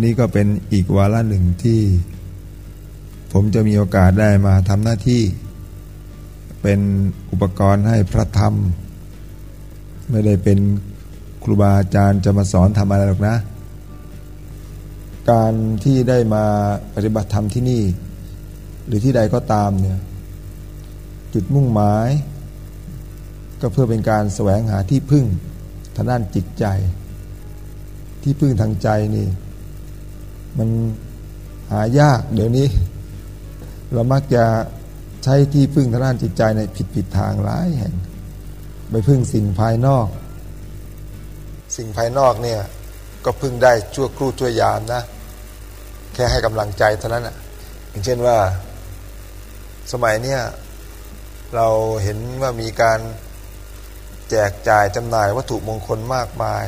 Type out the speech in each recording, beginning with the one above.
วันนี้ก็เป็นอีกวาระหนึ่งที่ ผมจะมีโอกาสได้มาทำหน้าที่ เป็นอุปกรณ์ให้พระธรรม ไม่ได้เป็นครูบาอาจารย์จะมาสอนทำอะไรหรอกนะ การที่ได้มาปฏิบัติธรรมที่นี่ หรือที่ใดก็ตามเนี่ยจุดมุ่งหมาย ก็เพื่อเป็นการแสวงหาที่พึ่งทางด้านจิตใจ ที่พึ่งทางใจนี่ มันหายากเดี๋ยวนี้ เรามักจะใช้ที่พึ่งทางด้านจิตใจในผิดผิดทางหลายแห่ง ไปพึ่งสิ่งภายนอก สิ่งภายนอกเนี่ยก็พึ่งได้ชั่วครู่ชั่วยามนะ แค่ให้กำลังใจเท่านั้นอะอย่างเช่นว่าสมัยเนี้ยเราเห็นว่ามีการแจกจ่ายจำหน่ายวัตถุมงคลมากมาย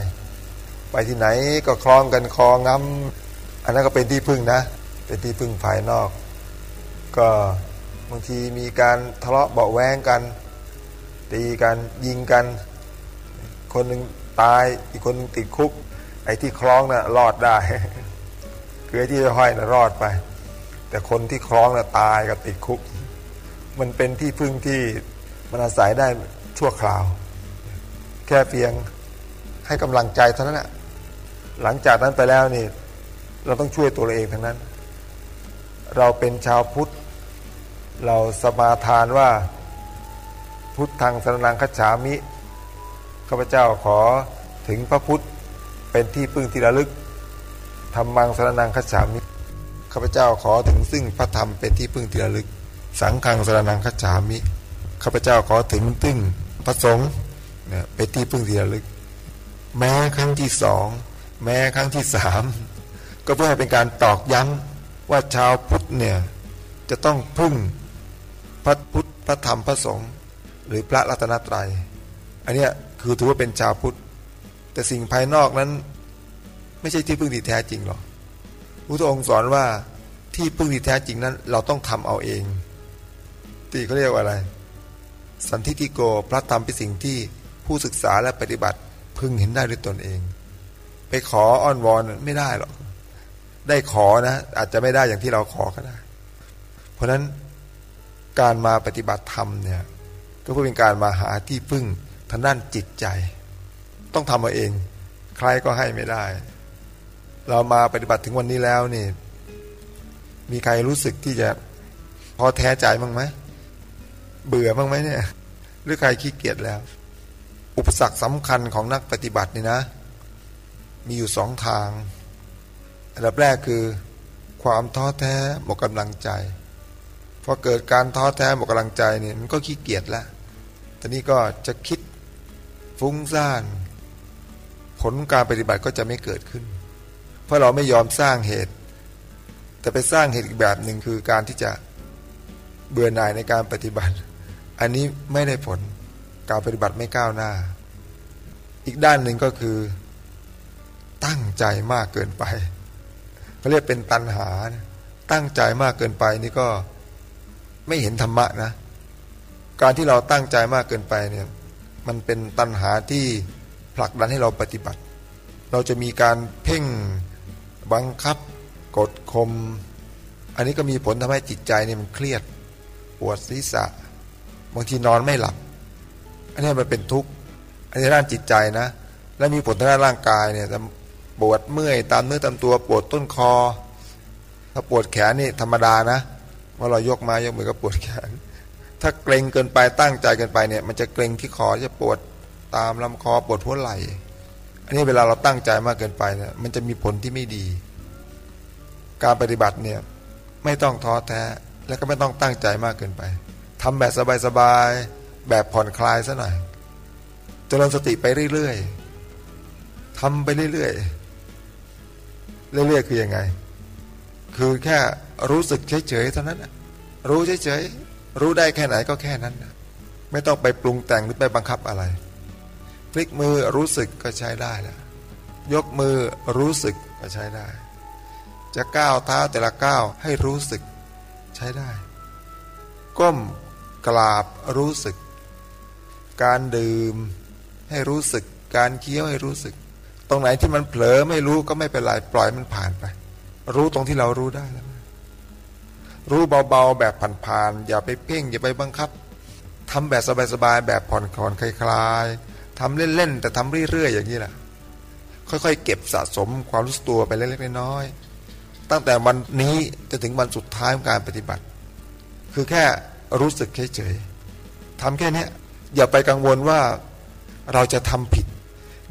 ไปที่ไหนก็คล้องกันคองง้ำ อันนั้นก็เป็นที่พึ่งนะ เป็นที่พึ่งภายนอก ก็บางทีมีการทะเลาะเบาแวงกัน ตีกันยิงกัน คนหนึ่งตายอีกคนหนึ่งติดคุก ไอ้ที่คล้องนะ่ะรอดได้คือไอ้ที่ห้อยนะ่ะรอดไป แต่คนที่คล้องนะ่ะตายกับติดคุก มันเป็นที่พึ่งที่มันอาศัยได้ชั่วคราว แค่เพียงให้กำลังใจเท่านั้นแหละหลังจากนั้นไปแล้วนี่ เราต้องช่วยตัวเราเองทั้งนั้น เราเป็นชาวพุทธ เราสมาทานว่าพุทธทางสรนังคัจฉามิข้าพเจ้าขอถึงพระพุทธเป็นที่พึ่งที่ระลึกธรรมังสรนังคัจฉามิข้าพเจ้าขอถึงซึ่งพระธรรมเป็นที่พึ่งที่ระลึก สังฆังสรนังคัจฉามิข้าพเจ้าขอถึงตึ้งพระสงฆ์เนี่ยเป็นที่พึ่งที่ระลึก แม้ครั้งที่สอง แม้ครั้งที่สาม ก็เพื่อให้เป็นการตอกย้ำว่าชาวพุทธเนี่ยจะต้องพึ่งพระพุทธพระธรรมพระสงฆ์หรือพระรัตนตรัย อันนี้คือถือว่าเป็นชาวพุทธ แต่สิ่งภายนอกนั้น ไม่ใช่ที่พึ่งที่แท้จริงหรอกพระองค์สอนว่าที่พึ่งที่แท้จริงนั้น เราต้องทำเอาเองตีเขาเรียกว่าอะไร สันทิติโกพระธรรมเป็นสิ่งที่ผู้ศึกษาและปฏิบัติพึงเห็นได้ด้วยตนเอง ไปขออ้อนวอนไม่ได้หรอก ได้ขอนะ อาจจะไม่ได้อย่างที่เราขอก็ได้ เพราะนั้นการมาปฏิบัติธรรมเนี่ยก็เพื่อเป็นการมาหาที่พึ่งทางด้านจิตใจ ต้องทำเอาเอง ใครก็ให้ไม่ได้ เรามาปฏิบัติถึงวันนี้แล้วนี่ มีใครรู้สึกที่จะพอแท้ใจบ้างไหมเบื่อบ้างไหมเนี่ย หรือใครขี้เกียจแล้ว อุปสรรคสำคัญของนักปฏิบัตินี่นะ มีอยู่สองทาง อันดับแรกคือความท้อแท้หมดกำลังใจพอเกิดการท้อแท้หมดกำลังใจเนี่ยมันก็ขี้เกียจแล้วตอนนี้ก็จะคิดฟุ้งซ่าน ผลการปฏิบัติก็จะไม่เกิดขึ้น เพราะเราไม่ยอมสร้างเหตุ แต่ไปสร้างเหตุอีกแบบหนึ่งคือการที่จะเบื่อหน่ายในการปฏิบัติ อันนี้ไม่ได้ผลการปฏิบัติไม่ก้าวหน้า อีกด้านหนึ่งก็คือ ตั้งใจมากเกินไป เขาเรียกเป็นตัณหาตั้งใจมากเกินไปนี่ก็ไม่เห็นธรรมะนะ การที่เราตั้งใจมากเกินไปเนี่ยมันเป็นตัณหาที่ผลักดันให้เราปฏิบัติ เราจะมีการเพ่งบังคับ กดข่มอันนี้ก็มีผลทำให้จิตใจเนี่ยมันเครียดปวดศีรษะบางทีนอนไม่หลับ อันนี้มันเป็นทุกข์อันนี้ด้านจิตใจนะ และมีผลทางด้านร่างกายเนี่ย ปวดเมื่อยตามเนื้อตามตัวปวดต้นคอ ถ้าปวดแขนนี่ธรรมดานะว่าเรายกมายกมือก็ปวดแขน ถ้าเกรงเกินไปตั้งใจเกินไปเนี่ย มันจะเกรงที่คอจะปวดตามลำคอปวดหัวไหล่อันนี้เวลาเราตั้งใจมากเกินไปเนี่ยมันจะมีผลที่ไม่ดี การปฏิบัติเนี่ยไม่ต้องท้อแท้และก็ไม่ต้องตั้งใจมากเกินไปทำแบบสบายๆแบบผ่อนคลายซะหน่อยจเจริญสติไปเรื่อยๆทำไปเรื่อยๆ เรื่อยๆคืออยังไง คือแค่รู้สึกเฉยๆเท่านั้นรู้เฉยๆรู้ได้แค่ไหนก็แค่นั้นไม่ต้องไปปรุงแต่งหรือไปบังคับอะไรพลิกมือรู้สึกก็ใช้ได้แล้วยกมือรู้สึกก็ใช้ได้ จะก้าวเท้าแต่ละก้าวให้รู้สึกใช้ได้ ก้มกราบรู้สึก การดื่มให้รู้สึก การเคี้ยวให้รู้สึก ตรงไหนที่มันเผลอไม่รู้ก็ไม่เป็นไรปล่อยมันผ่านไป รู้ตรงที่เรารู้ได้แล้ว รู้เบาๆแบบผ่านๆอย่าไปเพ่ง อย่าไปบังคับทำแบบสบายๆแบบผ่อนคลอนคลายๆทำเล่นๆแต่ทำเรื่อยๆอย่างนี้แหละค่อยๆ เก็บสะสมความรู้สึกตัวไปเล็กๆน้อยๆตั้งแต่วันนี้จะถึงวันสุดท้ายของการปฏิบัติ คือแค่รู้สึกเฉยๆทำแค่นี้อย่าไปกังวลว่าเราจะทำผิด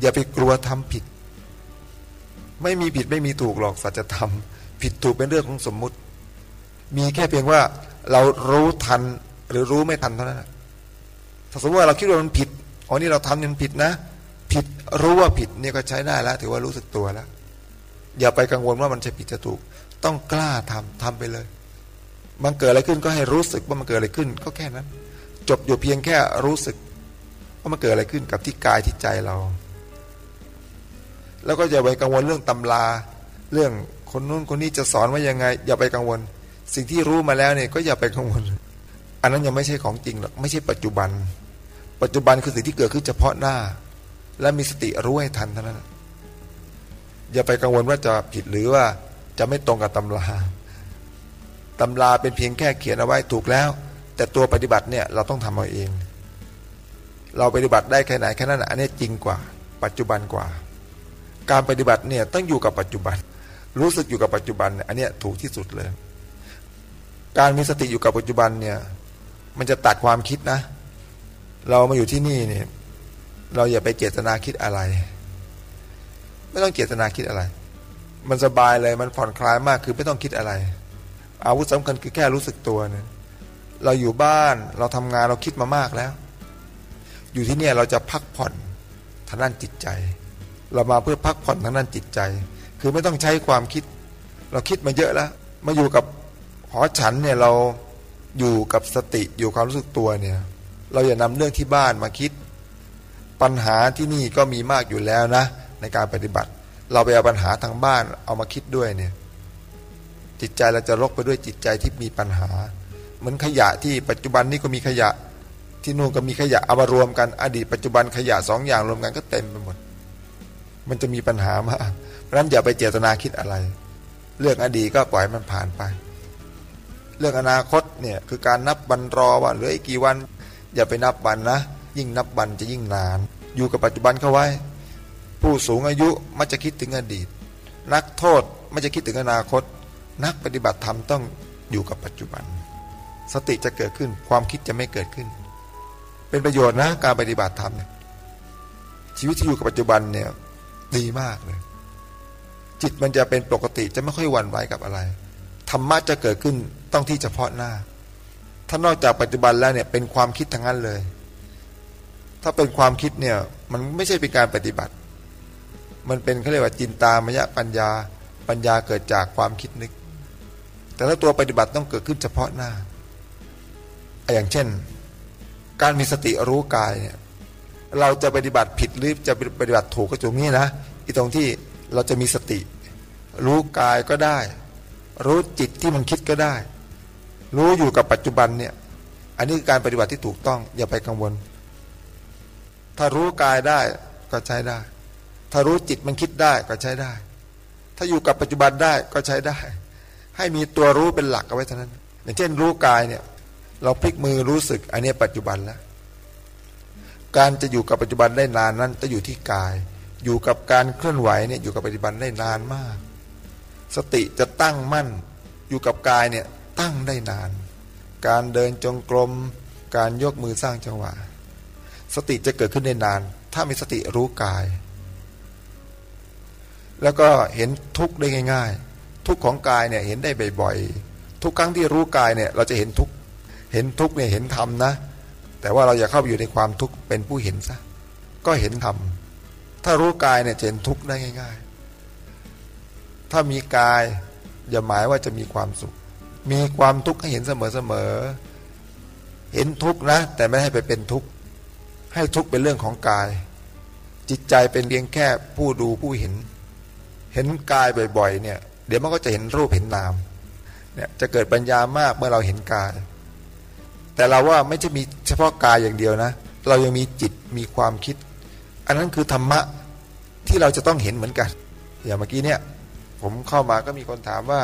อย่าไปกลัวทำผิด ไม่มีผิดไม่มีถูกหรอกสัจธรรม ผิดถูกเป็นเรื่องของสมมุติ มีแค่เพียงว่าเรารู้ทันหรือรู้ไม่ทันเท่านั้นถ้าสมมติว่าเราคิดว่ามันผิดอ๋อนี่เราทำนี่มันผิดนะ ผิดรู้ว่าผิดนี่ก็ใช้ได้แล้ว ถือว่ารู้สึกตัวแล้ว อย่าไปกังวลว่ามันจะผิดจะถูก ต้องกล้าทำทำไปเลย มันเกิดอะไรขึ้นก็ให้รู้สึกว่ามันเกิดอะไรขึ้น ก็แค่นั้น จบอยู่เพียงแค่รู้สึกว่ามันเกิดอะไรขึ้นกับที่กายที่ใจเรา แล้วก็อย่าไปกังวลเรื่องตำรา เรื่องคนนู้นคนนี้จะสอนว่ายังไง อย่าไปกังวล สิ่งที่รู้มาแล้วเนี่ยก็อย่าไปกังวล อันนั้นยังไม่ใช่ของจริงหรอกไม่ใช่ปัจจุบัน ปัจจุบันคือสิ่งที่เกิดขึ้นเฉพาะหน้า และมีสติรู้ให้ทันเท่านั้นอย่าไปกังวลว่าจะผิดหรือว่าจะไม่ตรงกับตำราตำราเป็นเพียงแค่เขียนเอาไว้ถูกแล้ว แต่ตัวปฏิบัติเนี่ยเราต้องทำเอาเอง เราปฏิบัติได้แค่ไหนแค่นั้นอันนี้จริงกว่า ปัจจุบันกว่า การปฏิบัติเนี่ยต้องอยู่กับปัจจุบัน รู้สึกอยู่กับปัจจุบันอันนี้ถูกที่สุดเลย การมีสติอยู่กับปัจจุบันเนี่ย มันจะตัดความคิดนะ เรามาอยู่ที่นี่เนี่ย เราอย่าไปเจตนาคิดอะไร ไม่ต้องเจตนาคิดอะไร มันสบายเลยมันผ่อนคลายมากคือไม่ต้องคิดอะไร อาวุธสำคัญคือแค่รู้สึกตัวเนี่ยเราอยู่บ้านเราทำงานเราคิดมามากแล้ว อยู่ที่นี่เราจะพักผ่อนทางด้านจิตใจ เรามาเพื่อพักผ่อนทางด้านจิตใจ คือไม่ต้องใช้ความคิด เราคิดมาเยอะแล้ว มาอยู่กับหอฉันเนี่ยเราอยู่กับสติอยู่ความรู้สึกตัวเนี่ย เราอย่านำเรื่องที่บ้านมาคิด ปัญหาที่นี่ก็มีมากอยู่แล้วนะ ในการปฏิบัติ เราไปเอาปัญหาทางบ้านเอามาคิดด้วยเนี่ย จิตใจเราจะรกไปด้วยจิตใจที่มีปัญหา เหมือนขยะที่ปัจจุบันนี้ก็มีขยะ ที่นู่นก็มีขยะเอามารวมกันอดีตปัจจุบันขยะสองอย่างรวมกันก็เต็มไปหมด มันจะมีปัญหามากเพราะนั้นอย่าไปเจตนาคิดอะไร เรื่องอดีตก็ปล่อยมันผ่านไป เรื่องอนาคตเนี่ยคือการนับวันรอว่าเหลืออีกกี่วัน อย่าไปนับวันนะ ยิ่งนับวันจะยิ่งนาน อยู่กับปัจจุบันเข้าไว้ ผู้สูงอายุมักจะคิดถึงอดีต นักโทษไม่จะคิดถึงอนาคต นักปฏิบัติธรรมต้องอยู่กับปัจจุบัน สติจะเกิดขึ้นความคิดจะไม่เกิดขึ้น เป็นประโยชน์นะการปฏิบัติธรรมเนี่ยชีวิตที่อยู่กับปัจจุบันเนี่ย ดีมากเลย จิตมันจะเป็นปกติจะไม่ค่อยหวั่นไหวกับอะไรธรรมะจะเกิดขึ้นต้องที่เฉพาะหน้า ถ้านอกจากปัจจุบันแล้วเนี่ยเป็นความคิดทั้งนั้นเลย ถ้าเป็นความคิดเนี่ย มันไม่ใช่เป็นการปฏิบัติ มันเป็นเขาเรียกว่าจินตามยะปัญญา ปัญญาเกิดจากความคิดนึก แต่ถ้าตัวปฏิบัติต้องเกิดขึ้นเฉพาะหน้า อย่างเช่น การมีสติรู้กายเนี่ย เราจะปฏิบัติผิดหรือจะปฏิบัติถูกก็ตรงนี้นะ ตรงที่เราจะมีสติ รู้กายก็ได้ รู้จิตที่มันคิดก็ได้ รู้อยู่กับปัจจุบันเนี่ย อันนี้คือการปฏิบัติที่ถูกต้อง อย่าไปกังวล ถ้ารู้กายได้ก็ใช้ได้ ถ้ารู้จิตมันคิดได้ก็ใช้ได้ ถ้าอยู่กับปัจจุบันได้ก็ใช้ได้ ให้มีตัวรู้เป็นหลักเอาไว้เท่านั้น อย่างเช่น รู้กายเนี่ยเราพลิกมือรู้สึก อันนี้ปัจจุบันแล้ว การจะอยู่กับปัจจุบันได้นานนั้นจะอยู่ที่กาย อยู่กับการเคลื่อนไหวเนี่ยอยู่กับปัจจุบันได้นานมาก สติจะตั้งมั่น อยู่กับกายเนี่ยตั้งได้นาน การเดินจงกรม การยกมือสร้างจังหวะ สติจะเกิดขึ้นได้นาน ถ้ามีสติรู้กาย แล้วก็เห็นทุกข์ได้ง่าย ๆ ทุกข์ของกายเนี่ยเห็นได้บ่อยๆทุกครั้งที่รู้กายเนี่ยเราจะเห็นทุกข์เห็นทุกเนี่ยเห็นธรรมนะ แต่ว่าเราอย่าเข้าไปอยู่ในความทุกข์เป็นผู้เห็นซะก็เห็นธรรม ถ้ารู้กายเนี่ยเห็นทุกข์ได้ง่าย ๆ ถ้ามีกาย อย่าหมายว่าจะมีความสุข มีความทุกข์ให้เห็นเสมอๆเห็นทุกข์นะ แต่ไม่ให้ไปเป็นทุกข์ให้ทุกข์เป็นเรื่องของกาย จิตใจเป็นเพียงแค่ผู้ดูผู้เห็น เห็นกายบ่อยๆ เนี่ย เดี๋ยวมันก็จะเห็นรูปเห็นนามเนี่ยจะเกิดปัญญามากเมื่อเราเห็นกาย แต่เราว่าไม่ใช่มีเฉพาะกายอย่างเดียวนะ เรายังมีจิตมีความคิด อันนั้นคือธรรมะที่เราจะต้องเห็นเหมือนกัน อย่างเมื่อกี้เนี่ย ผมเข้ามาก็มีคนถามว่า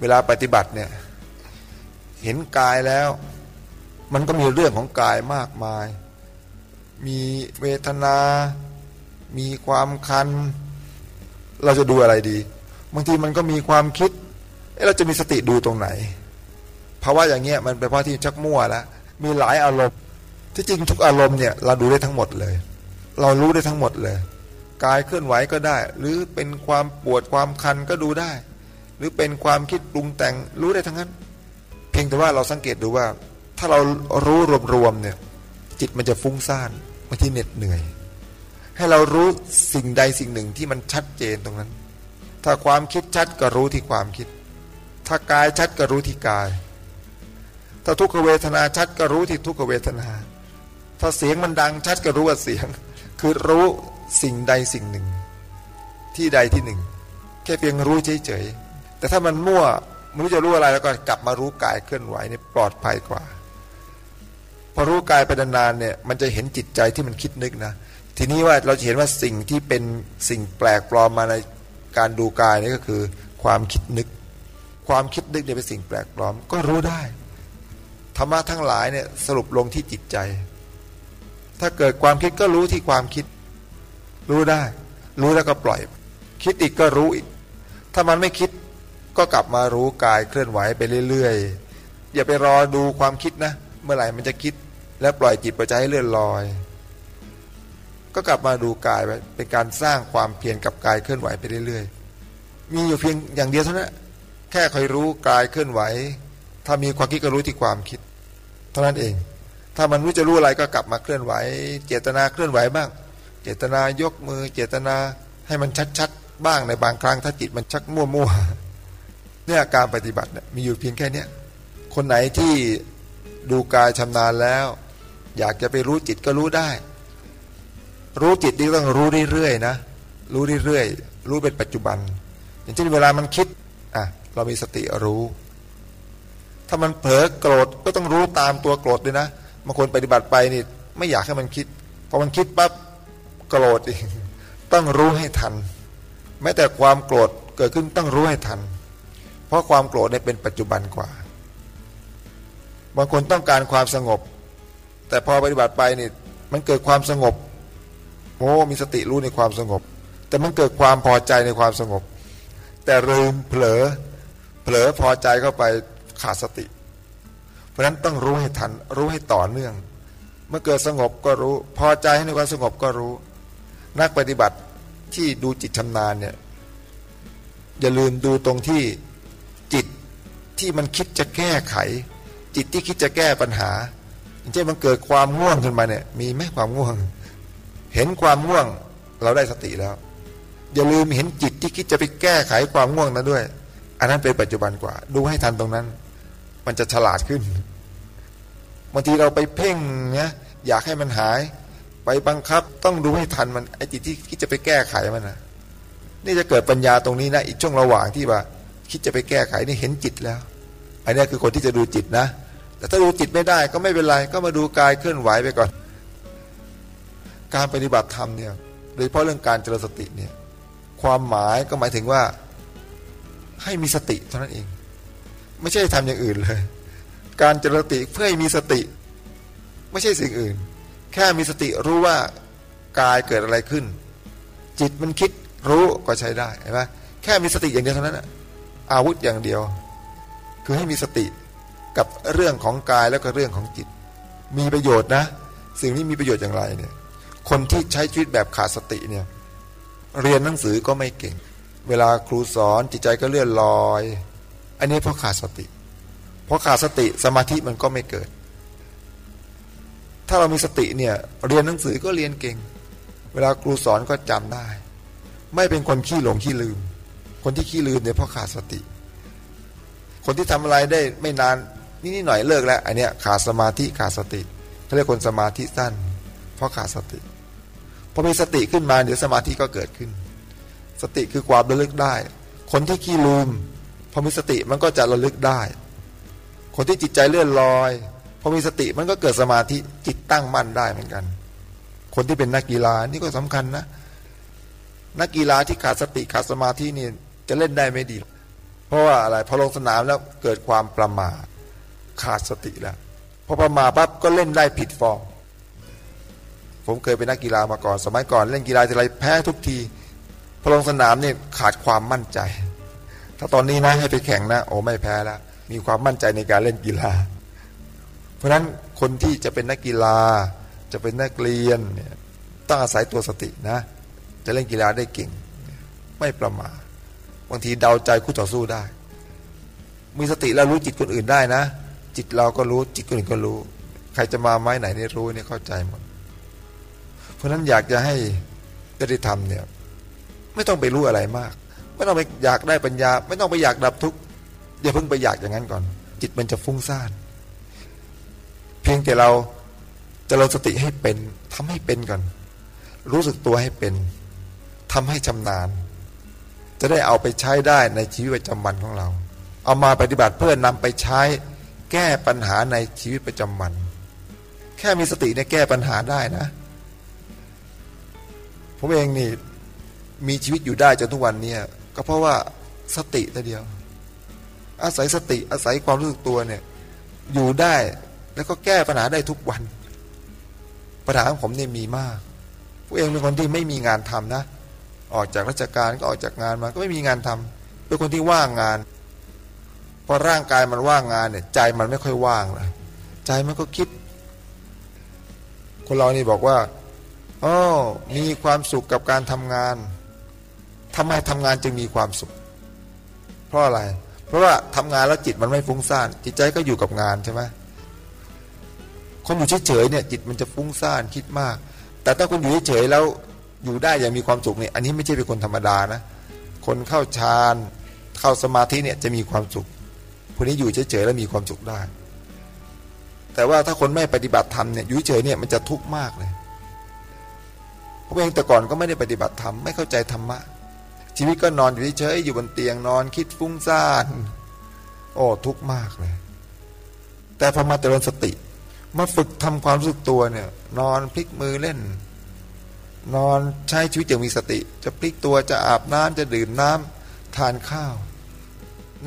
เวลาปฏิบัติเนี่ย เห็นกายแล้ว มันก็มีเรื่องของกายมากมาย มีเวทนา มีความคัน เราจะดูอะไรดีบางทีมันก็มีความคิดเราจะมีสติดูตรงไหน เพราะว่าอย่างเงี้ยมันเป็นเพราะที่ชักมั่วแล้วมีหลายอารมณ์ที่จริงทุกอารมณ์เนี่ยเราดูได้ทั้งหมดเลย เรารู้ได้ทั้งหมดเลย กายเคลื่อนไหวก็ได้ หรือเป็นความปวดความคันก็ดูได้ หรือเป็นความคิดปรุงแต่งรู้ได้ทั้งนั้น เพียงแต่ว่าเราสังเกตดูว่า ถ้าเรารู้รวมๆเนี่ย จิตมันจะฟุ้งซ่านบางทีเหน็ดเหนื่อย ให้เรารู้สิ่งใดสิ่งหนึ่งที่มันชัดเจนตรงนั้น ถ้าความคิดชัดก็รู้ที่ความคิด ถ้ากายชัดก็รู้ที่กาย ถ้าทุกขเวทนาชัดก็รู้ที่ทุกขเวทนา ถ้าเสียงมันดังชัดก็รู้ว่าเสียง คือรู้สิ่งใดสิ่งหนึ่ง ที่ใดที่หนึ่ง แค่เพียงรู้เฉยๆแต่ถ้ามันมั่วไม่รู้จะรู้อะไรแล้วก็กลับมารู้กายเคลื่อนไหวนี่ปลอดภัยกว่า พอรู้กายไปนานๆเนี่ยมันจะเห็นจิตใจที่มันคิดนึกนะทีนี้ว่าเราจะเห็นว่าสิ่งที่เป็นสิ่งแปลกปลอมมาในการดูกายนี่ก็คือ ความคิดนึก ความคิดนึกเนี่ยเป็นสิ่งแปลกปลอม ก็รู้ได้ธรรมะทั้งหลายเนี่ยสรุปลงที่จิตใจ ถ้าเกิดความคิดก็รู้ที่ความคิด รู้ได้ รู้แล้วก็ปล่อย คิดอีกก็รู้อีก ถ้ามันไม่คิดก็กลับมารู้กายเคลื่อนไหวไปเรื่อยๆ อย่าไปรอดูความคิดนะ เมื่อไหร่มันจะคิด แล้วปล่อยจิตปล่อยใจให้เลื่อนลอย ก็กลับมาดูกายไปเป็นการสร้างความเพียรกับกายเคลื่อนไหวไปเรื่อยๆ มีอยู่เพียงอย่างเดียวเท่านั้นแค่คอยรู้กายเคลื่อนไหว ถ้ามีความคิดก็รู้ที่ความคิด เท่านั้นเอง ถ้ามันรู้จะรู้อะไรก็กลับมาเคลื่อนไหว เจตนาเคลื่อนไหวบ้าง เจตนายกมือ เจตนาให้มันชัดๆบ้างในบางครั้งถ้าจิตมันชักมั่วๆเนี่ยการปฏิบัตินี่มีอยู่เพียงแค่เนี้ยคนไหนที่ดูกายชำนาญแล้ว อยากจะไปรู้จิตก็รู้ได้ รู้จิตนี่ต้องรู้เรื่อยๆนะ รู้เรื่อยๆรู้เป็นปัจจุบัน อย่างเช่นเวลามันคิดอะเรามีสติรู้ ถ้ามันเผลอโกรธก็ต้องรู้ตามตัวโกรธด้วยนะ บางคนปฏิบัติไปนี่ไม่อยากให้มันคิดพอมันคิดปั๊บโกรธอีกต้องรู้ให้ทัน แม้แต่ความโกรธเกิดขึ้นต้องรู้ให้ทัน เพราะความโกรธเนี่ยเป็นปัจจุบันกว่า บางคนต้องการความสงบ แต่พอปฏิบัติไปนี่มันเกิดความสงบโอ้มีสติรู้ในความสงบ แต่มันเกิดความพอใจในความสงบ แต่ลืมเผลอเผลอพอใจเข้าไปขาดสติ ราะฉะนั้นต้องรู้ให้ทัน รู้ให้ต่อเนื่อง เมื่อเกิดสงบก็รู้ พอใจให้ในความสงบก็รู้ นักปฏิบัติที่ดูจิตชำนาญเนี่ยอย่าลืมดูตรงที่จิตที่มันคิดจะแก้ไข จิตที่คิดจะแก้ปัญหาอย่างเช่นมันเกิดความง่วงขึ้นมาเนี่ย มีไหมความง่วง เห็นความง่วงเราได้สติแล้ว อย่าลืมเห็นจิตที่คิดจะไปแก้ไขความง่วงนั้นด้วย อันนั้นเป็นปัจจุบันกว่า ดูให้ทันตรงนั้น มันจะฉลาดขึ้นบางทีเราไปเพ่งเนี่ยอยากให้มันหาย ไปบังคับต้องดูให้ทันมันไอ้จิตที่คิดจะไปแก้ไขมันนะนี่จะเกิดปัญญาตรงนี้นะอีกช่วงระหว่างที่ว่า คิดจะไปแก้ไขนี่เห็นจิตแล้วอันนี้คือคนที่จะดูจิตนะ แต่ถ้าดูจิตไม่ได้ก็ไม่เป็นไร ก็มาดูกายเคลื่อนไหวไปก่อน การปฏิบัติธรรมเนี่ยโดยเฉพาะเรื่องการเจริญสติเนี่ยความหมายก็หมายถึงว่าให้มีสติเท่านั้นเอง ไม่ใช่ทำอย่างอื่นเลย การเจริญสติเพื่อให้มีสติ ไม่ใช่สิ่งอื่น แค่มีสติรู้ว่ากายเกิดอะไรขึ้น จิตมันคิดรู้ก็ใช้ได้เห็นไหมแค่มีสติอย่างเดียวเท่านั้นอาวุธอย่างเดียว คือให้มีสติกับเรื่องของกายแล้วก็เรื่องของจิต มีประโยชน์นะ สิ่งนี้มีประโยชน์อย่างไรเนี่ย คนที่ใช้ชีวิตแบบขาดสติเนี่ย เรียนหนังสือก็ไม่เก่ง เวลาครูสอนจิตใจก็เลื่อนลอย อันนี้เพราะขาดสติ เพราะขาดสติสมาธิมันก็ไม่เกิด ถ้าเรามีสติเนี่ย เรียนหนังสือก็เรียนเก่ง เวลาครูสอนก็จำได้ ไม่เป็นคนขี้หลงขี้ลืม คนที่ขี้ลืมเนี่ยเพราะขาดสติ คนที่ทำอะไรได้ไม่นานนี่นี่หน่อยเลิกแล้วอันเนี้ยขาดสมาธิขาดสติเขาเรียกคนสมาธิสั้น เพราะขาดสติพอมีสติขึ้นมาเดี๋ยวสมาธิก็เกิดขึ้น สติคือความระลึกได้ คนที่ขี้ลืม พอมีสติมันก็จะระลึกได้ คนที่จิตใจเลื่อนลอยพอมีสติมันก็เกิดสมาธิจิตตั้งมั่นได้เหมือนกัน คนที่เป็นนักกีฬานี่ก็สำคัญนะ นักกีฬาที่ขาดสติขาดสมาธินี่จะเล่นได้ไม่ดี เพราะว่าอะไรพอลงสนามแล้วเกิดความประมาทขาดสติแล้วพอประมาทปั๊บก็เล่นได้ผิดฟอร์มผมเคยเป็นนักกีฬามาก่อน สมัยก่อนเล่นกีฬาทีไรแพ้ทุกทีพอลงสนามเนี่ยขาดความมั่นใจ ถ้าตอนนี้นะให้ไปแข่งนะโอ้ไม่แพ้แล้วมีความมั่นใจในการเล่นกีฬา เพราะฉะนั้นคนที่จะเป็นนักกีฬา จะเป็นนักเรียนเนี่ยต้องอาศัยตัวสตินะ จะเล่นกีฬาได้เก่ง ไม่ประมาทบางทีเดาใจคู่ต่อสู้ได้ มีสติแล้วรู้จิตคนอื่นได้นะ จิตเราก็รู้จิตคนอื่นก็รู้ ใครจะมาไม้ไหนนี่รู้เนี่ยเข้าใจหมด เพราะฉนั้นอยากจะให้ปฏิธรรมเนี่ย ไม่ต้องไปรู้อะไรมาก ไม่ต้องไปอยากได้ปัญญา ไม่ต้องไปอยากดับทุกข์อย่าเพิ่งไปอยากอย่างนั้นก่อน จิตมันจะฟุ้งซ่านเพียงแต่เราจะเราสติให้เป็นทำให้เป็นก่อน รู้สึกตัวให้เป็นทำให้ชำนาญ จะได้เอาไปใช้ได้ในชีวิตประจำวันของเรา เอามาปฏิบัติเพื่อนำไปใช้แก้ปัญหาในชีวิตประจำวัน แค่มีสติเนี่ยแก้ปัญหาได้นะ ผมเองนี่มีชีวิตอยู่ได้จนทุกวันเนี้ ก็เพราะว่าสติแต่เดียว อาศัยสติอาศัยความรู้สึกตัวเนี่ย อยู่ได้แล้วก็แก้ปัญหาได้ทุกวัน ปัญหาของผมเนี่ยมีมากผู้เองเป็นคนที่ไม่มีงานทำนะ ออกจากราชการก็ออกจากงานมาก็ไม่มีงานทำเป็นคนที่ว่างงานพอร่างกายมันว่างงานเนี่ย ใจมันไม่ค่อยว่างเลยใจมันก็คิด คนเรานี่บอกว่าอ๋อมีความสุขกับการทำงาน ทำไมทำงานจึงมีความสุข เพราะอะไร เพราะว่าทำงานแล้วจิตมันไม่ฟุ้งซ่าน จิตใจก็อยู่กับงานใช่ไหมคนอยู่เฉยๆเนี่ยจิตมันจะฟุ้งซ่านคิดมาก แต่ถ้าคนอยู่เฉยๆแล้วอยู่ได้อย่างมีความสุขเนี่ยอันนี้ไม่ใช่เป็นคนธรรมดานะ คนเข้าฌานเข้าสมาธิเนี่ยจะมีความสุขคนนี้อยู่เฉยๆแล้วมีความสุขได้ แต่ว่าถ้าคนไม่ปฏิบัติธรรมเนี่ยอยู่เฉยเนี่ยมันจะทุกข์มากเลยผมเองแต่ก่อนก็ไม่ได้ปฏิบัติธรรมไม่เข้าใจธรรมะ ชีวิตก็นอนอยู่เฉยๆอยู่บนเตียงนอนคิดฟุ้งซ่านโอ้ทุกข์มากเลย แต่พอมาเจริญสติ มาฝึกทำความรู้สึกตัวเนี่ย นอนพลิกมือเล่น นอนใช้ชีวิตอย่างมีสติ จะพลิกตัวจะอาบน้ำจะดื่มน้ำทานข้าว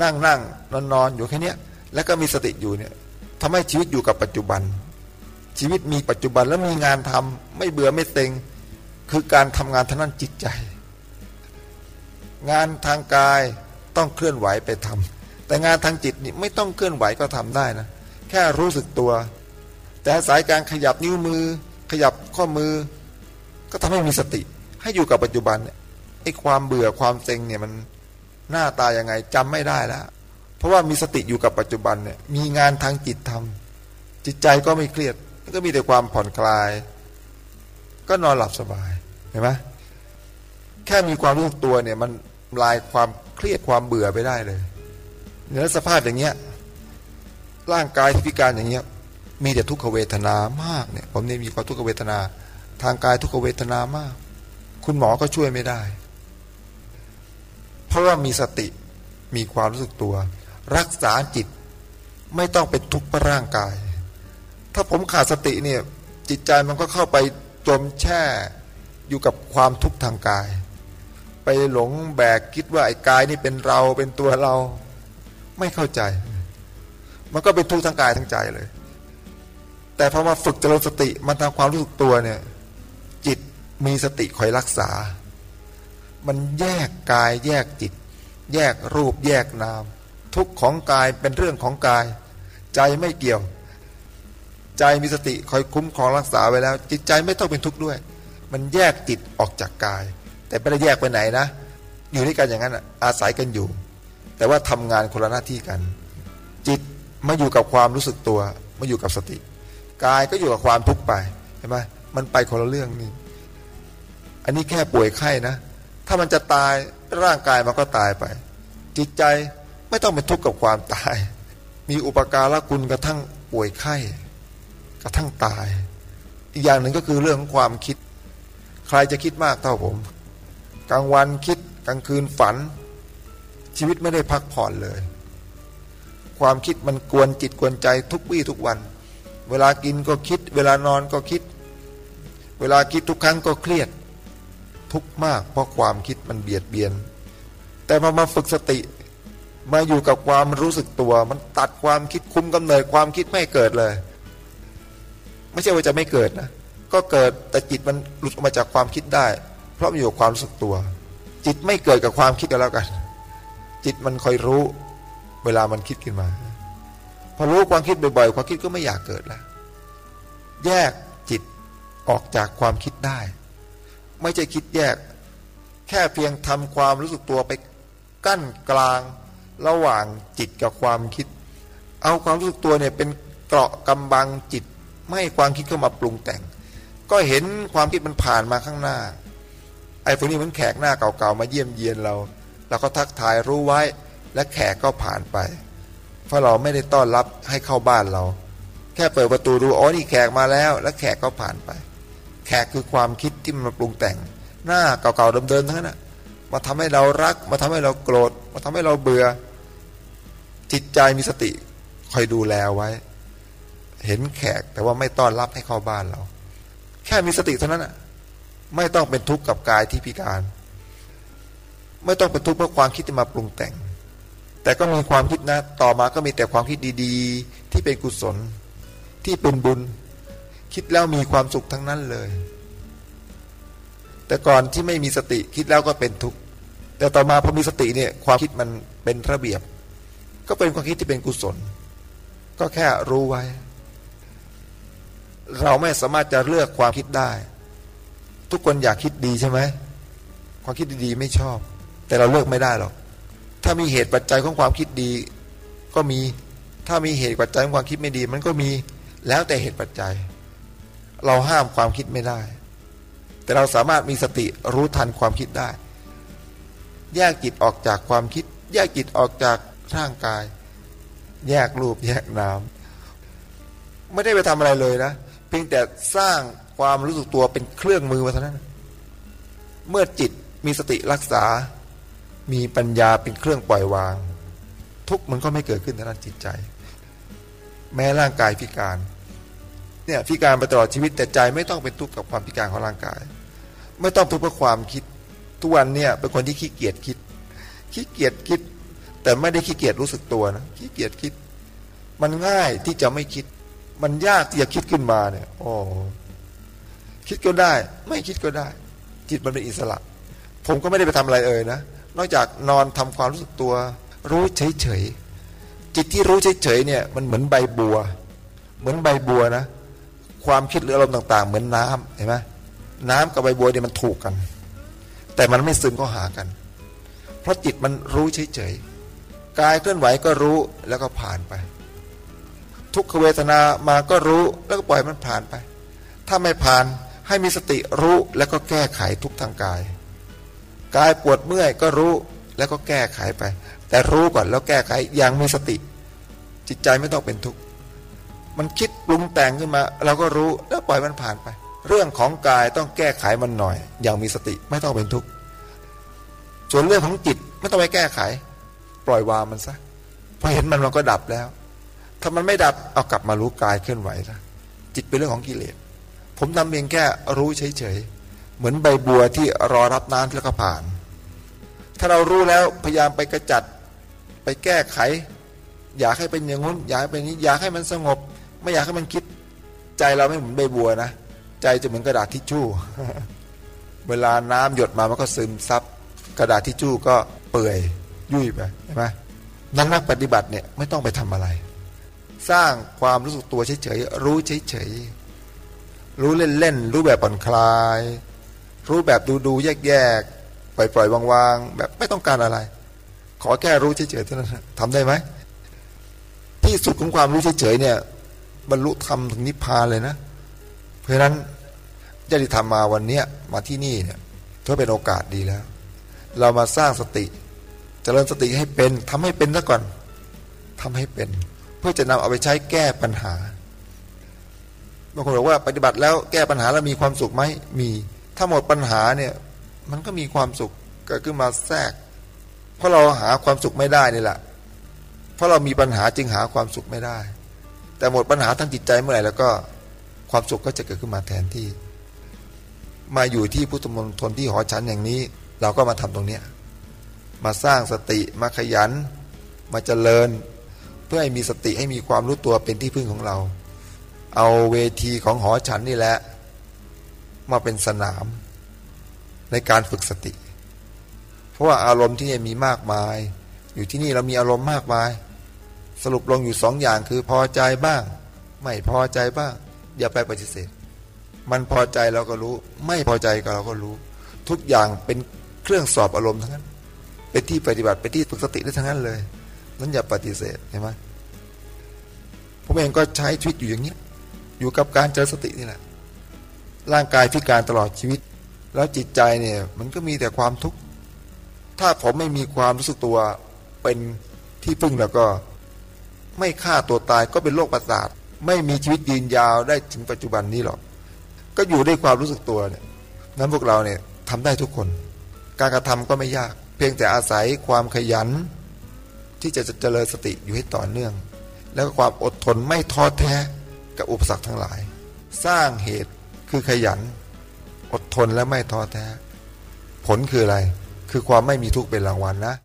นั่งนั่งนอนนอนอยู่แค่นี้แล้วก็มีสติอยู่เนี่ยทำให้ชีวิตอยู่กับปัจจุบัน ชีวิตมีปัจจุบันแล้วมีงานทำไม่เบื่อไม่เต็ง คือการทำงานทางนั้นจิตใจ งานทางกายต้องเคลื่อนไหวไปทำแต่งานทางจิตนี่ไม่ต้องเคลื่อนไหวก็ทำได้นะ แค่รู้สึกตัว แต่สายการขยับนิ้วมือ ขยับข้อมือ ก็ทำให้มีสติ ให้อยู่กับปัจจุบันไอ้ความเบื่อความเซ็งเนี่ยมันหน้าตายังไงจำไม่ได้แล้ว เพราะว่ามีสติอยู่กับปัจจุบันเนี่ยมีงานทางจิตทำจิตใจก็ไม่เครียดก็มีแต่ความผ่อนคลาย ก็นอนหลับสบายเห็นไหมแค่มีความรู้ตัวเนี่ยมัน ลายความเครียดความเบื่อไปได้เลยเนื้อสภาพอย่างเงี้ยร่างกายที่พิการอย่างเงี้ยมีแต่ทุกขเวทนามากเนี่ย ผมเนี่ยมีความทุกขเวทนา ทางกายทุกขเวทนามาก คุณหมอก็ช่วยไม่ได้ เพราะว่ามีสติมีความรู้สึกตัว รักษาจิตไม่ต้องเป็นทุกข์เพราะร่างกาย ถ้าผมขาดสติเนี่ยจิตใจมันก็เข้าไปจมแช่อยู่กับความทุกข์ทางกาย หลงแบกคิดว่าไอ้กายนี่เป็นเราเป็นตัวเรา ไม่เข้าใจ มันก็เป็นทุกข์ทางกายทั้งใจเลย แต่พอมาฝึกเจริญสติมันทำความรู้สึกตัวเนี่ย จิตมีสติคอยรักษา มันแยกกายแยกจิต แยกรูปแยกนาม ทุกของกายเป็นเรื่องของกาย ใจไม่เกี่ยว ใจมีสติคอยคุ้มครองรักษาไว้แล้ว จิตใจไม่ต้องเป็นทุกข์ด้วย มันแยกจิตออกจากกาย แต่ไม่ได้แยกไปไหนนะ อยู่ด้วยกันอย่างนั้นอาศัยกันอยู่ แต่ว่าทำงานคนละหน้าที่กัน จิตมาอยู่กับความรู้สึกตัวมาอยู่กับสติ กายก็อยู่กับความทุกข์ไปเห็นไหมมันไปคนละเรื่องนี่อันนี้แค่ป่วยไข้นะ ถ้ามันจะตายร่างกายมันก็ตายไป จิตใจไม่ต้องเป็นทุกข์กับความตาย มีอุปการะคุณกระทั่งป่วยไข้กระทั่งตาย อีกอย่างหนึ่งก็คือเรื่องของความคิด ใครจะคิดมากเท่าผม กลางวันคิดกลางคืนฝัน ชีวิตไม่ได้พักผ่อนเลย ความคิดมันกวนจิตกวนใจทุกวี่ทุกวัน เวลากินก็คิด เวลานอนก็คิด เวลาคิดทุกครั้งก็เครียด ทุกมากเพราะความคิดมันเบียดเบียน แต่พอมาฝึกสติมาอยู่กับความรู้สึกตัว มันตัดความคิดคุมกำเนิดความคิดไม่เกิดเลย ไม่ใช่ว่าจะไม่เกิดนะก็เกิดแต่จิตมันหลุดออกมาจากความคิดได้ ราะมันอยู่กับความรู้สึกตัว จิตไม่เกิดกับความคิดก็แล้วกัน จิตมันคอยรู้เวลามันคิดขึ้นมา พอรู้ความคิดบ่อยๆความคิดก็ไม่อยากเกิดแล้ว แยกจิตออกจากความคิดได้ ไม่ใช่คิดแยก แค่เพียงทำความรู้สึกตัวไปกั้นกลางระหว่างจิตกับความคิด เอาความรู้สึกตัวเนี่ยเป็นเกราะกำบังจิต ไม่ให้ความคิดเข้ามาปรุงแต่ง ก็เห็นความคิดมันผ่านมาข้างหน้า ไอ้พวกนี้เหมันแขกหน้าเก่าๆมาเยี่ยมเยียนเราเราก็ทักทายรู้ไว้และแขกก็ผ่านไป เพราะเราไม่ได้ต้อนรับให้เข้าบ้านเรา แค่เปิดประตูดูอ๋อนี่แขกมาแล้ว แล้วแขกก็ผ่านไป แขกคือความคิดที่มันมาปรุงแต่ง หน้าเก่าๆเดิมๆทั้งนั้นมาทำให้เรารัก มาทำให้เราโกรธ มาทำให้เราเบื่อ จิตใจมีสติคอยดูแลไว้ เห็นแขกแต่ว่าไม่ต้อนรับให้เข้าบ้านเรา แค่มีสติเท่านั้นอะ ไม่ต้องเป็นทุกข์กับกายที่พิการ ไม่ต้องเป็นทุกข์เพราะความคิดที่มาปรุงแต่ง แต่ก็มีความคิดนะ ต่อมาก็มีแต่ความคิดดีๆ ที่เป็นกุศล ที่เป็นบุญ คิดแล้วมีความสุขทั้งนั้นเลย แต่ก่อนที่ไม่มีสติคิดแล้วก็เป็นทุกข์แต่ต่อมาพอมีสติเนี่ยความคิดมันเป็นระเบียบ ก็เป็นความคิดที่เป็นกุศล ก็แค่รู้ไว้ เราไม่สามารถจะเลือกความคิดได้ ทุกคนอยากคิดดีใช่ไหมความคิดดีๆไม่ชอบ แต่เราเลือกไม่ได้หรอก ถ้ามีเหตุปัจจัยของความคิดดี ก็มี ถ้ามีเหตุปัจจัยของความคิดไม่ดี มันก็มีแล้วแต่เหตุปัจจัย เราห้ามความคิดไม่ได้ แต่เราสามารถมีสติรู้ทันความคิดได้ แยกจิตออกจากความคิด แยกจิตออกจากร่างกาย แยกรูปแยกนามไม่ได้ไปทำอะไรเลยนะเพียงแต่สร้าง ความรู้สึกตัวเป็นเครื่องมือมาเท่านั้น เมื่อจิตมีสติรักษา มีปัญญาเป็นเครื่องปล่อยวาง ทุกมันก็ไม่เกิดขึ้นในด้านจิตใจ แม้ร่างกายพิการ เนี่ยพิการไปตลอดชีวิตแต่ใจไม่ต้องเป็นทุกข์กับความพิการของร่างกาย ไม่ต้องทุกข์เพราะความคิด ทุกวันเนี่ยเป็นคนที่ขี้เกียจคิด ขี้เกียจคิด แต่ไม่ได้ขี้เกียจรู้สึกตัวนะขี้เกียจคิด มันง่ายที่จะไม่คิด มันยากที่จะคิดขึ้นมาเนี่ย โอ้ คิดก็ได้ ไม่คิดก็ได้ จิตมันเป็นอิสระ ผมก็ไม่ได้ไปทำอะไรเอ่ยนะ นอกจากนอนทำความรู้สึกตัว รู้เฉยๆ จิตที่รู้เฉยๆเนี่ยมันเหมือนใบบัว เหมือนใบบัวนะ ความคิดหรืออารมณ์ต่าง ๆ เหมือนน้ำเห็นไหมน้ำกับใบบัวเนี่ยมันถูกกัน แต่มันไม่ซึมเข้าหากัน เพราะจิตมันรู้เฉยๆกายเคลื่อนไหวก็รู้แล้วก็ผ่านไป ทุกขเวทนามาก็รู้แล้วก็ปล่อยมันผ่านไป ถ้าไม่ผ่าน ให้มีสติรู้แล้วก็แก้ไขทุกทางกาย กายปวดเมื่อยก็รู้แล้วก็แก้ไขไป แต่รู้ก่อนแล้วแก้ไขอย่างมีสติ จิตใจไม่ต้องเป็นทุกข์มันคิดปรุงแต่งขึ้นมา เราก็รู้แล้วปล่อยมันผ่านไป เรื่องของกายต้องแก้ไขมันหน่อย อย่างมีสติไม่ต้องเป็นทุกข์ส่วนเรื่องของจิตไม่ต้องไปแก้ไข ปล่อยวางมันซะพอเห็นมันมันก็ดับแล้ว ถ้ามันไม่ดับเอากลับมารู้กายเคลื่อนไหวซะจิตเป็นเรื่องของกิเลส ผมทำเพียงแค่รู้เฉยๆ เหมือนใบบัวที่รอรับน้ำแล้วก็ผ่าน ถ้าเรารู้แล้วพยายามไปกระจัดไปแก้ไข อยากให้เป็นอย่างนู้นอยากให้เป็นนี้อยากให้มันสงบ ไม่อยากให้มันคิด ใจเราไม่เหมือนใบบัวนะ ใจจะเหมือนกระดาษทิชชู่ เวลาน้ำหยดมามันก็ซึมซับกระดาษทิชชู่ก็เปื่อยยุ่ยไปใช่ไหมนักนักปฏิบัติเนี่ยไม่ต้องไปทำอะไร สร้างความรู้สึกตัวเฉยๆรู้เฉยๆ รู้เล่นๆรู้แบบผ่อนคลาย รู้แบบดูๆแยกๆปล่อยๆวางๆแบบไม่ต้องการอะไร ขอแค่รู้เฉยๆเท่านั้นทำได้ไหมที่สุดของความรู้เฉยๆเนี่ย บรรลุธรรมถึงนิพพานเลยนะ เพราะฉะนั้นญาติธรรมมาวันเนี้ยมาที่นี่เนี่ยถือเป็นโอกาสดีแล้ว เรามาสร้างสติจเจริญสติให้เป็นทำให้เป็นซะก่อนทำให้เป็น เพื่อจะนำเอาไปใช้แก้ปัญหา บางคนบอกว่าปฏิบัติแล้วแก้ปัญหาแล้วมีความสุขไหมมี ถ้าหมดปัญหาเนี่ยมันก็มีความสุขเกิดขึ้นมาแทรก เพราะเราหาความสุขไม่ได้นี่แหละ เพราะเรามีปัญหาจึงหาความสุขไม่ได้ แต่หมดปัญหาทางจิตใจเมื่อไหร่แล้วก็ความสุขก็จะเกิดขึ้นมาแทนที่ มาอยู่ที่พุทธมณฑลที่หอฉันอย่างนี้ เราก็มาทำตรงเนี้ยมาสร้างสติมาขยัน มาเจริญ เพื่อให้มีสติให้มีความรู้ตัวเป็นที่พึ่งของเรา เอาเวทีของหอฉันนี่แหละ มาเป็นสนามในการฝึกสติ เพราะว่าอารมณ์ที่นี่มีมากมาย อยู่ที่นี่เรามีอารมณ์มากมาย สรุปลงอยู่สองอย่างคือพอใจบ้าง ไม่พอใจบ้าง อย่าไปปฏิเสธ มันพอใจเราก็รู้ ไม่พอใจก็เราก็รู้ ทุกอย่างเป็นเครื่องสอบอารมณ์ทั้งนั้น เป็นที่ปฏิบัติเป็นที่ฝึกสติได้ทั้งนั้นเลยนั้นอย่าปฏิเสธเห็นไหมผมเองก็ใช้ชีวิตอยู่อย่างนี้ อยู่กับการเจริญสตินี่แหละร่างกายพิการตลอดชีวิต แล้วจิตใจเนี่ยมันก็มีแต่ความทุกข์ถ้าผมไม่มีความรู้สึกตัวเป็นที่พึ่งแล้วก็ ไม่ฆ่าตัวตายก็เป็นโรคประสาทไม่มีชีวิตยืนยาวได้ถึงปัจจุบันนี้หรอก ก็อยู่ด้วยความรู้สึกตัวเนี่ยนั้นพวกเราเนี่ยทำได้ทุกคน การกระทำก็ไม่ยาก เพียงแต่อาศัยความขยัน ที่จะเจริญสติอยู่ให้ต่อเนื่อง แล้วก็ความอดทนไม่ท้อแท้ับอุปสรรคทั้งหลาย สร้างเหตุคือขยัน อดทนและไม่ท้อแท้ ผลคืออะไร คือความไม่มีทุกข์เป็นรางวัลนะ